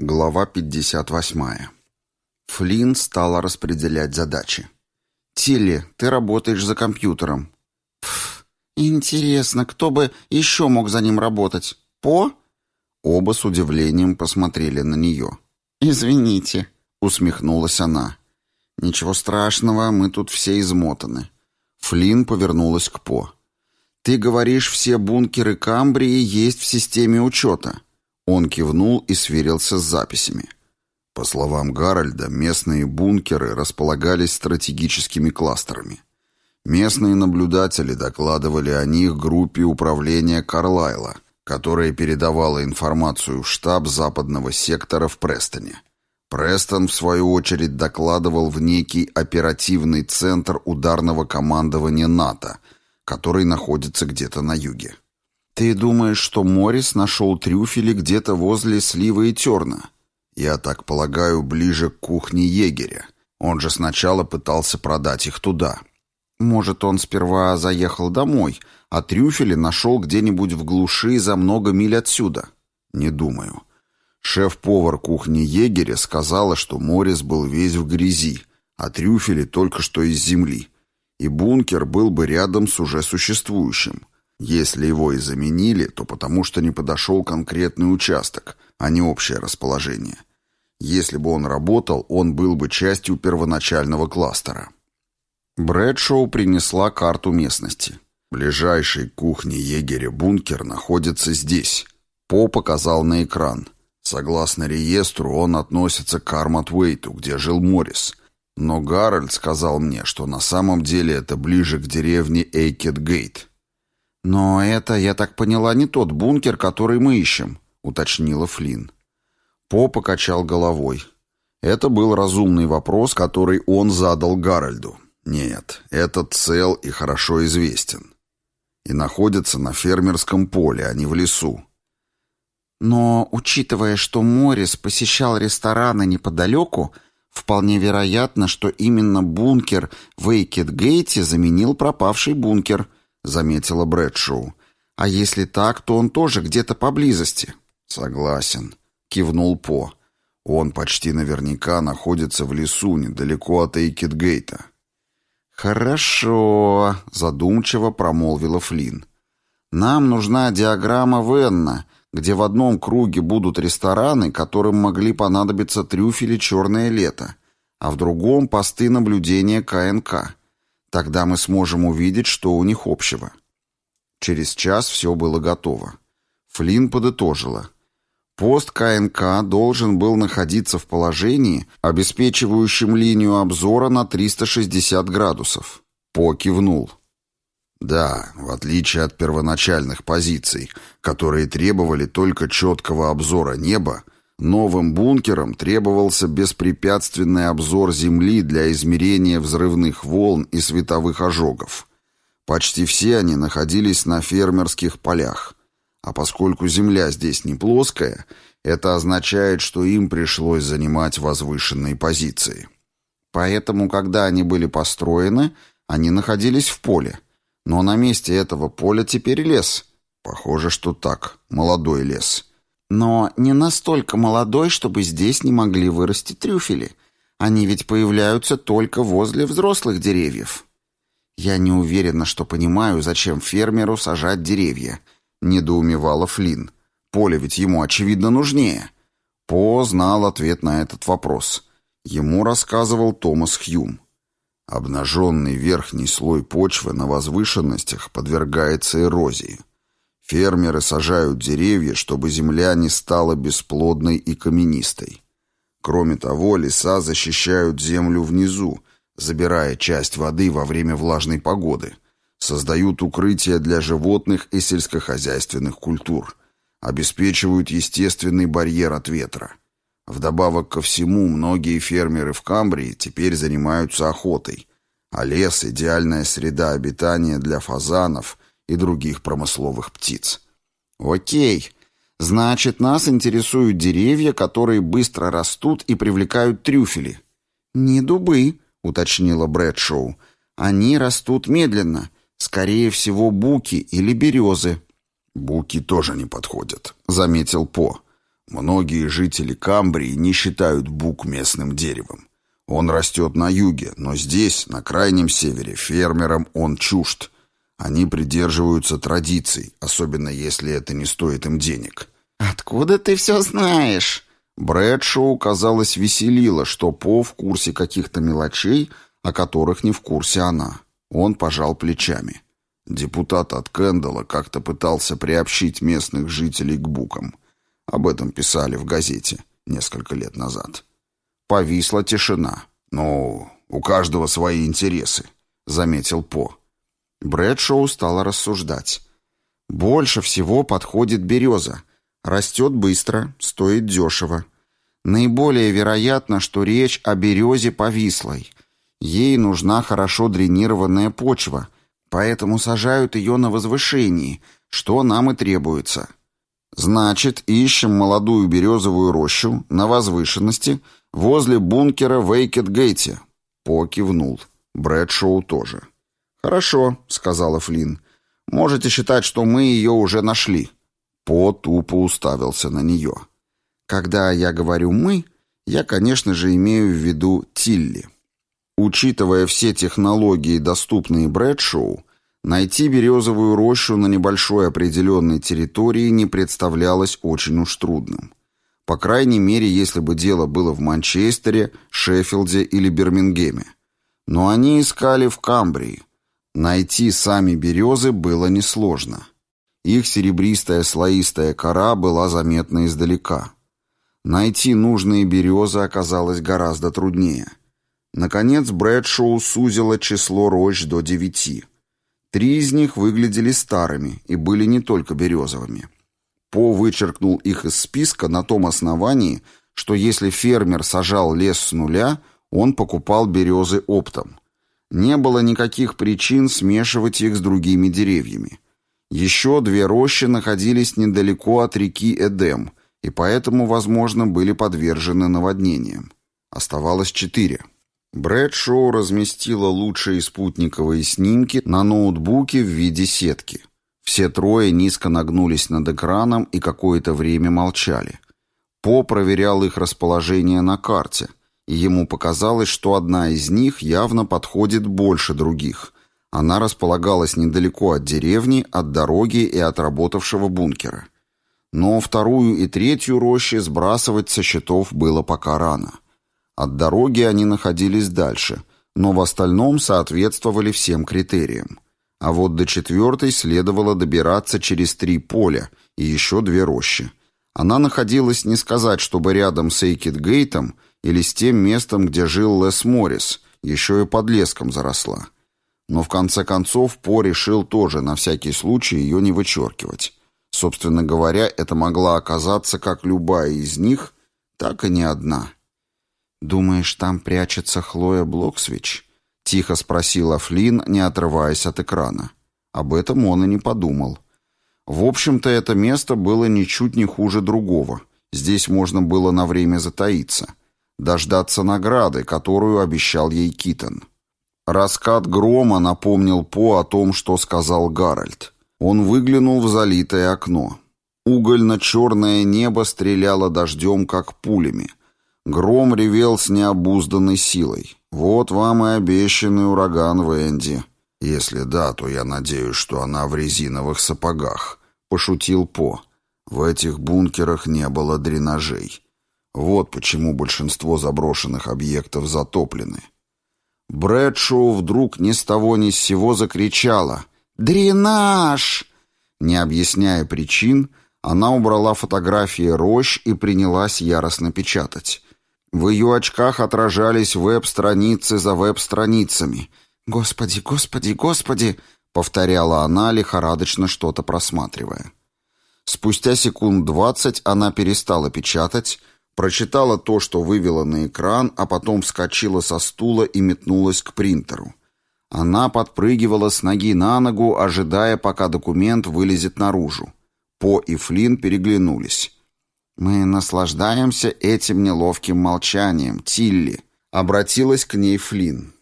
Глава 58. Флинн стала распределять задачи. «Тилли, ты работаешь за компьютером». «Пф, интересно, кто бы еще мог за ним работать? По?» Оба с удивлением посмотрели на нее. «Извините», — усмехнулась она. «Ничего страшного, мы тут все измотаны». Флинн повернулась к По. «Ты говоришь, все бункеры Камбрии есть в системе учета». Он кивнул и сверился с записями. По словам Гарольда, местные бункеры располагались стратегическими кластерами. Местные наблюдатели докладывали о них группе управления Карлайла, которая передавала информацию в штаб западного сектора в Престоне. Престон, в свою очередь, докладывал в некий оперативный центр ударного командования НАТО, который находится где-то на юге. «Ты думаешь, что Моррис нашел трюфели где-то возле слива и терна?» «Я так полагаю, ближе к кухне егеря. Он же сначала пытался продать их туда». «Может, он сперва заехал домой, а трюфели нашел где-нибудь в глуши за много миль отсюда?» «Не думаю». Шеф-повар кухни егеря сказала, что Моррис был весь в грязи, а трюфели только что из земли. И бункер был бы рядом с уже существующим. Если его и заменили, то потому что не подошел конкретный участок, а не общее расположение. Если бы он работал, он был бы частью первоначального кластера. Брэдшоу принесла карту местности. Ближайший к кухне егеря бункер находится здесь. По показал на экран. Согласно реестру, он относится к Арматвейту, где жил Моррис. Но Гарольд сказал мне, что на самом деле это ближе к деревне Эйкет-Гейт. «Но это, я так поняла, не тот бункер, который мы ищем», — уточнила Флинн. По покачал головой. Это был разумный вопрос, который он задал Гарольду. Нет, этот цел и хорошо известен. И находится на фермерском поле, а не в лесу. Но, учитывая, что Моррис посещал рестораны неподалеку, вполне вероятно, что именно бункер в Эйкет-Гейте заменил пропавший бункер —— заметила Брэдшоу. «А если так, то он тоже где-то поблизости». «Согласен», — кивнул По. «Он почти наверняка находится в лесу недалеко от Эйкетгейта». «Хорошо», — задумчиво промолвила Флинн. «Нам нужна диаграмма Венна, где в одном круге будут рестораны, которым могли понадобиться трюфели «Черное лето», а в другом — посты наблюдения КНК. Тогда мы сможем увидеть, что у них общего. Через час все было готово. Флинн подытожила. Пост КНК должен был находиться в положении, обеспечивающем линию обзора на 360 градусов. По кивнул. Да, в отличие от первоначальных позиций, которые требовали только четкого обзора неба, Новым бункерам требовался беспрепятственный обзор Земли для измерения взрывных волн и световых ожогов. Почти все они находились на фермерских полях. А поскольку Земля здесь не плоская, это означает, что им пришлось занимать возвышенные позиции. Поэтому, когда они были построены, они находились в поле. Но на месте этого поля теперь лес. Похоже, что так, молодой лес. Но не настолько молодой, чтобы здесь не могли вырасти трюфели. Они ведь появляются только возле взрослых деревьев. Я не уверена, что понимаю, зачем фермеру сажать деревья, недоумевала Флинн. Поле ведь ему очевидно нужнее. По знал ответ на этот вопрос. Ему рассказывал Томас Хьюм. Обнаженный верхний слой почвы на возвышенностях подвергается эрозии. Фермеры сажают деревья, чтобы земля не стала бесплодной и каменистой. Кроме того, леса защищают землю внизу, забирая часть воды во время влажной погоды, создают укрытия для животных и сельскохозяйственных культур, обеспечивают естественный барьер от ветра. Вдобавок ко всему, многие фермеры в Камбрии теперь занимаются охотой, а лес – идеальная среда обитания для фазанов – и других промысловых птиц. Окей. Значит, нас интересуют деревья, которые быстро растут и привлекают трюфели. Не дубы, уточнила Брэдшоу. Они растут медленно. Скорее всего, буки или березы. Буки тоже не подходят, заметил По. Многие жители Камбрии не считают бук местным деревом. Он растет на юге, но здесь, на крайнем севере, фермерам он чужд. Они придерживаются традиций, особенно если это не стоит им денег. «Откуда ты все знаешь?» Брэдшоу, казалось, веселило, что По в курсе каких-то мелочей, о которых не в курсе она. Он пожал плечами. Депутат от Кэндала как-то пытался приобщить местных жителей к букам. Об этом писали в газете несколько лет назад. Повисла тишина. «Ну, у каждого свои интересы», — заметил По. Брэдшоу стала рассуждать. «Больше всего подходит береза. Растет быстро, стоит дешево. Наиболее вероятно, что речь о березе повислой. Ей нужна хорошо дренированная почва, поэтому сажают ее на возвышении, что нам и требуется. Значит, ищем молодую березовую рощу на возвышенности возле бункера в Эйкетгейте. По кивнул. Брэдшоу тоже. «Хорошо», — сказала Флинн. «Можете считать, что мы ее уже нашли». По тупо уставился на нее. Когда я говорю «мы», я, конечно же, имею в виду Тилли. Учитывая все технологии, доступные Брэдшоу, найти березовую рощу на небольшой определенной территории не представлялось очень уж трудным. По крайней мере, если бы дело было в Манчестере, Шеффилде или Бирмингеме. Но они искали в Камбрии. Найти сами березы было несложно. Их серебристая слоистая кора была заметна издалека. Найти нужные березы оказалось гораздо труднее. Наконец Брэдшоу сузило число рощ до девяти. Три из них выглядели старыми и были не только березовыми. По вычеркнул их из списка на том основании, что если фермер сажал лес с нуля, он покупал березы оптом. Не было никаких причин смешивать их с другими деревьями. Еще две рощи находились недалеко от реки Эдем, и поэтому, возможно, были подвержены наводнениям. Оставалось четыре. Брэдшоу разместила лучшие спутниковые снимки на ноутбуке в виде сетки. Все трое низко нагнулись над экраном и какое-то время молчали. По проверял их расположение на карте, ему показалось, что одна из них явно подходит больше других, она располагалась недалеко от деревни, от дороги и от работавшего бункера. Но вторую и третью рощи сбрасывать со счетов было пока рано. От дороги они находились дальше, но в остальном соответствовали всем критериям. А вот до четвертой следовало добираться через три поля и еще две рощи. Она находилась не сказать, чтобы рядом с Эйкетгейтом или с тем местом, где жил Лес Моррис, еще и под леском заросла. Но в конце концов По решил тоже на всякий случай ее не вычеркивать. Собственно говоря, это могла оказаться как любая из них, так и не одна. «Думаешь, там прячется Хлоя Блоксвич?» — тихо спросила Флинн, не отрываясь от экрана. Об этом он и не подумал. В общем-то, это место было ничуть не хуже другого. Здесь можно было на время затаиться. Дождаться награды, которую обещал ей Китон. Раскат грома напомнил По о том, что сказал Гарольд. Он выглянул в залитое окно. Угольно-черное небо стреляло дождем, как пулями. Гром ревел с необузданной силой. «Вот вам и обещанный ураган Венди. Если да, то я надеюсь, что она в резиновых сапогах», — пошутил По. «В этих бункерах не было дренажей. Вот почему большинство заброшенных объектов затоплены». Брэдшоу вдруг ни с того ни с сего закричала «Дренаж!». Не объясняя причин, она убрала фотографии рощ и принялась яростно печатать. В ее очках отражались веб-страницы за веб-страницами. «Господи, господи, господи!» — повторяла она, лихорадочно что-то просматривая. Спустя секунд двадцать она перестала печатать, Прочитала то, что вывела на экран, а потом вскочила со стула и метнулась к принтеру. Она подпрыгивала с ноги на ногу, ожидая, пока документ вылезет наружу. По и Флинн переглянулись. «Мы наслаждаемся этим неловким молчанием, Тилли», — обратилась к ней Флинн.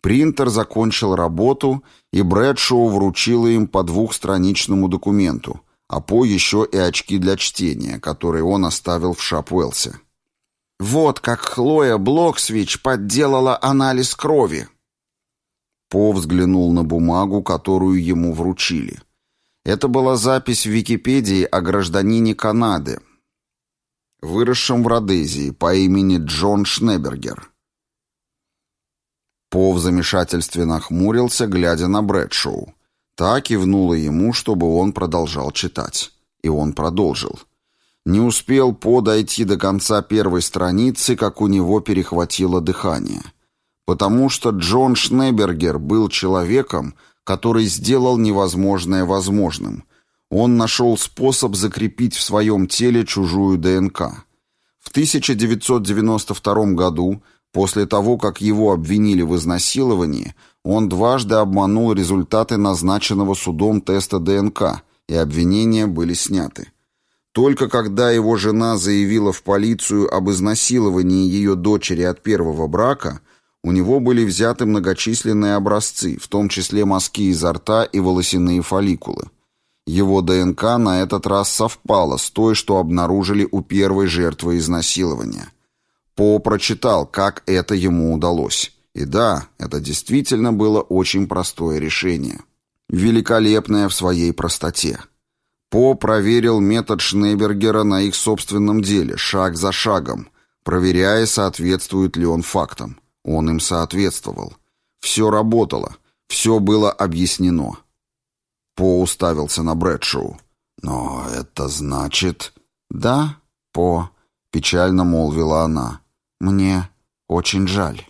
Принтер закончил работу, и Брэдшоу вручила им по двухстраничному документу, а По еще и очки для чтения, которые он оставил в Шапуэлсе. «Вот как Хлоя Блоксвич подделала анализ крови!» По взглянул на бумагу, которую ему вручили. Это была запись в Википедии о гражданине Канады, выросшем в Родезии по имени Джон Шнебергер. По в замешательстве нахмурился, глядя на Брэдшоу. Та кивнула ему, чтобы он продолжал читать. И он продолжил. Не успел По дойти до конца первой страницы, как у него перехватило дыхание. Потому что Джон Шнебергер был человеком, который сделал невозможное возможным. Он нашел способ закрепить в своем теле чужую ДНК. В 1992 году После того, как его обвинили в изнасиловании, он дважды обманул результаты назначенного судом теста ДНК, и обвинения были сняты. Только когда его жена заявила в полицию об изнасиловании ее дочери от первого брака, у него были взяты многочисленные образцы, в том числе мазки изо рта и волосяные фолликулы. Его ДНК на этот раз совпала с той, что обнаружили у первой жертвы изнасилования – по прочитал, как это ему удалось. И да, это действительно было очень простое решение. Великолепное в своей простоте. По проверил метод Шнебергера на их собственном деле, шаг за шагом, проверяя, соответствует ли он фактам. Он им соответствовал. Все работало, все было объяснено. По уставился на Брэдшоу. «Но это значит...» «Да, По», — печально молвила она. Мне очень жаль.